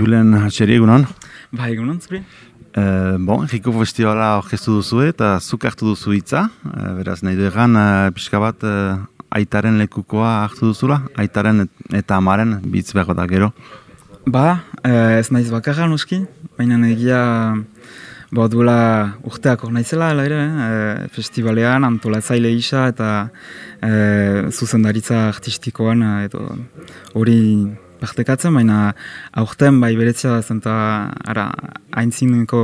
Julen Hatxeri, egunon? Ba, egunon, zuri? E, bon, Eriko Festivala orkestu duzu eta zuk hartu duzu hitza. E, beraz, nahi du egan, e, pixka bat, e, aitaren lekukoa hartu duzula? Aitaren eta amaren, bitz behar da gero? Ba, e, ez naiz bakarra noski, baina egia ba, duela urteak hor naizela, ere, e, festivalean, antolatzaile isa eta e, zuzendaritza artistikoan, edo hori partekatzen, baina aurten bai beretzia da zen, ara, haintzineko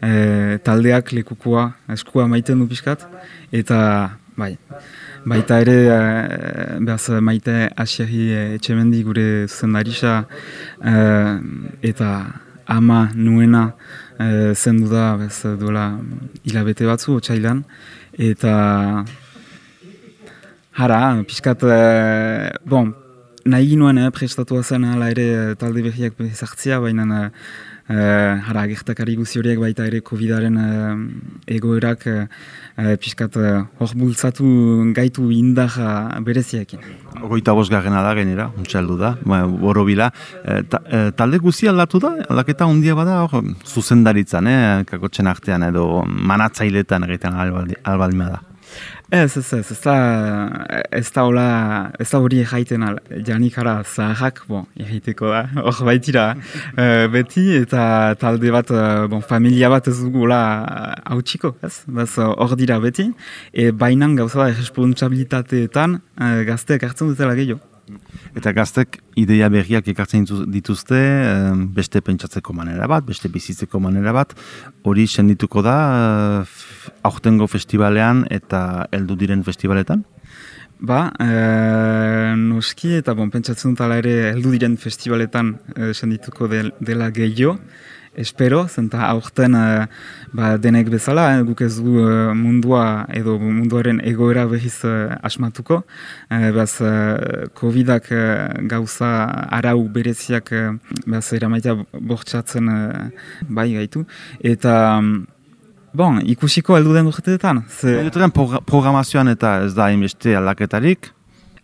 e, taldeak lekukua eskua maiten du pixkat, eta bai, baita ere e, behaz maite asiari e, etxemendi gure zuzendarisa e, eta ama nuena e, zendu da behaz duela hilabete batzu otxailan, eta Hara, pixkat, e, bon, nahi ginoen eh, prestatua zen ala ere eh, talde berriak bezartzia, baina eh, eh, hara gertakari guzi horiek baita ere COVID-aren eh, egoerak eh, eh piskat hor bultzatu gaitu indar bereziakin. Ogoita bosgarrena da genera, untxaldu da, ba, boro bila. talde guzi aldatu da, aldaketa ondia bada hor zuzendaritzan, eh, kakotxen artean edo manatzailetan egiten albaldima da. Ez, ez, ez, ez da, ez da hola, ez da hori jaiten al, janik ara zaharrak, bon, egiteko da, hor baitira, uh, beti, eta talde bat, uh, bon, familia bat ez dugu hola hautsiko, ez, hor dira beti, e, bainan gauza da, responsabilitateetan uh, gazteak hartzen dutela gehiago. Eta gaztek ideia berriak ekartzen dituzte, beste pentsatzeko manera bat, beste bizitzeko manera bat, hori sendituko da aurtengo festivalean eta heldu diren festivaletan? Ba, e, noski eta bon, pentsatzen dut ere heldu diren festivaletan e, sendituko dela gehiago, espero, zenta aurten uh, ba, denek bezala, eh, guk ez du uh, mundua edo munduaren egoera behiz asmatuko. Baz, COVID-ak gauza arau bereziak baz, eramaitea bortxatzen bai gaitu. Eta... Um, Bon, ikusiko heldu den urteetan. Ze... programazioan eta ez da inbeste aldaketarik?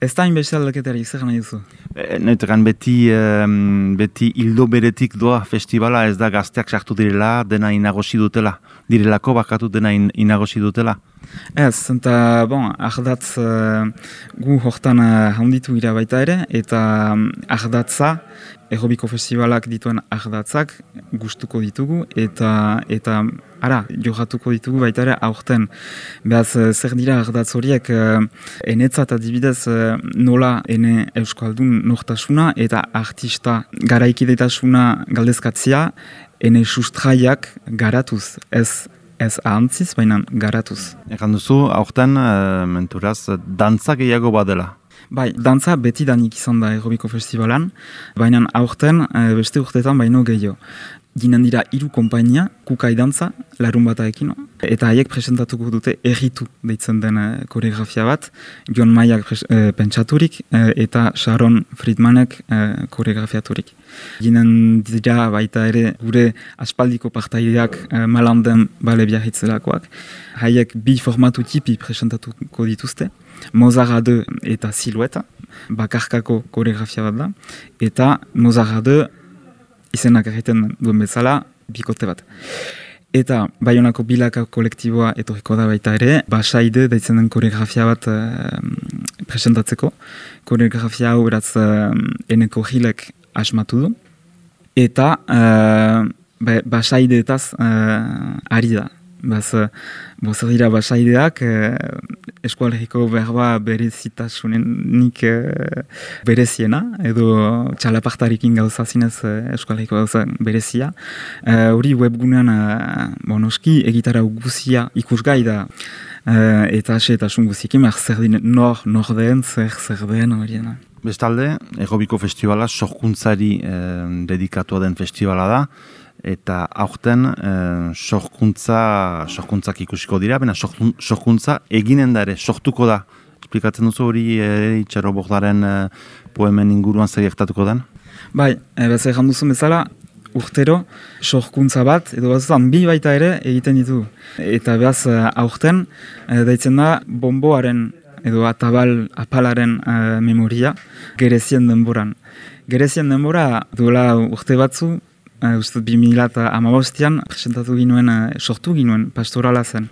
Ez da inbeste aldaketarik, zer nahi duzu? E, beti, beti hildo beretik doa festivala ez da gazteak sartu direla, dena inagosi dutela. Direlako bakatu dena in, inagosi dutela. Ez, zenta, bon, ahdatz uh, gu hortan uh, handitu gira baita ere, eta um, ahdatza Errobiko festivalak dituen ardatzak gustuko ditugu eta eta ara johatuko ditugu baita ere aurten. Beaz zer dira ardatz horiek uh, enetzat adibidez uh, nola ene euskaldun nortasuna eta artista garaikidetasuna galdezkatzia ene sustraiak garatuz ez ez ahantziz, baina garatuz. Egan duzu, aurten, uh, menturaz, dantza gehiago badela. Bai, dantza beti danik izan da Errobiko Festivalan, baina aurten e, beste urtetan baino gehiago. Ginen dira hiru konpainia, kukai dantza, larun bat ekin, eta haiek presentatuko dute erritu deitzen den eh, koreografia bat, John Maiak e, pentsaturik eta Sharon Friedmanek e, koreografiaturik. Ginen dira baita ere gure aspaldiko partaideak e, malanden bale biarritzelakoak. Haiek bi formatu tipi presentatuko dituzte, Mozart 2 eta Silueta, bakarkako koreografia bat da, eta Mozart 2 izenak egiten duen bezala, bikote bat. Eta Bayonako bilaka kolektiboa etoriko da baita ere, basaide daitzen den koreografia bat uh, presentatzeko. Koreografia hau beraz uh, eneko hilek asmatu du. Eta uh, basaide etaz uh, ari da. Baz, bozer dira basaideak, eh, eskualeriko berba berezitasunenik eh, bereziena, edo txalapartarikin gauza zinez eh, eskualeriko gauza berezia. Eh, hori eh, webgunean, eh, bonoski, egitara guzia ikusgai da, eh, eta ase eta sun guzikin, zer din, nor, nor den, zer, zer den, hori Bestalde, Egobiko Festivala sorkuntzari eh, dedikatua den festivala da, eta aurten e, sorkuntza, sorkuntzak ikusiko dira, baina sorkuntza eginen da ere, sortuko da. Esplikatzen duzu hori e, itxarro bordaren e, poemen inguruan zer den? Bai, e, bezai janduzu bezala, urtero sorkuntza bat, edo bazutan bi baita ere egiten ditu. Eta behaz aurten, e, daitzen da, bomboaren edo atabal apalaren e, memoria gerezien denboran Gerezien denbora, duela urte batzu, uh, uste 2000 eta amabostian, presentatu ginuen, uh, sortu ginuen, pastorala zen.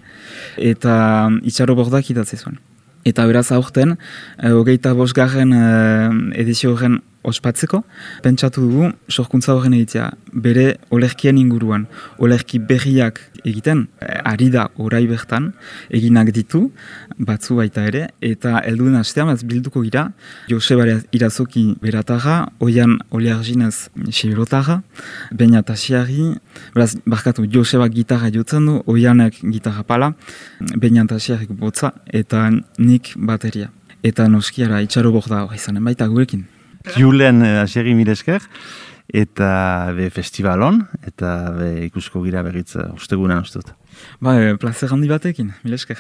Eta um, itxaro bordak idatzi zuen. Eta beraz aurten, uh, hogeita bosgarren uh, edizio horren ospatzeko, pentsatu dugu sorkuntza horren egitea bere olerkien inguruan, olerki berriak egiten, eh, ari da orai bertan, eginak ditu, batzu baita ere, eta elduen astean ez bilduko gira, Joseba irazoki beratarra, oian olearginez seberotarra, baina tasiari, beraz, barkatu, Joseba gitarra jotzen du, oianek gitarra pala, baina tasiarik botza, eta nik bateria. Eta noskiara itxaro da hori zanen baita gurekin. Julen uh, asegi miresker, eta be festivalon, eta be ikusko gira berriz uh, ustegunan ustut. Ba, e, plazer handi batekin, miresker.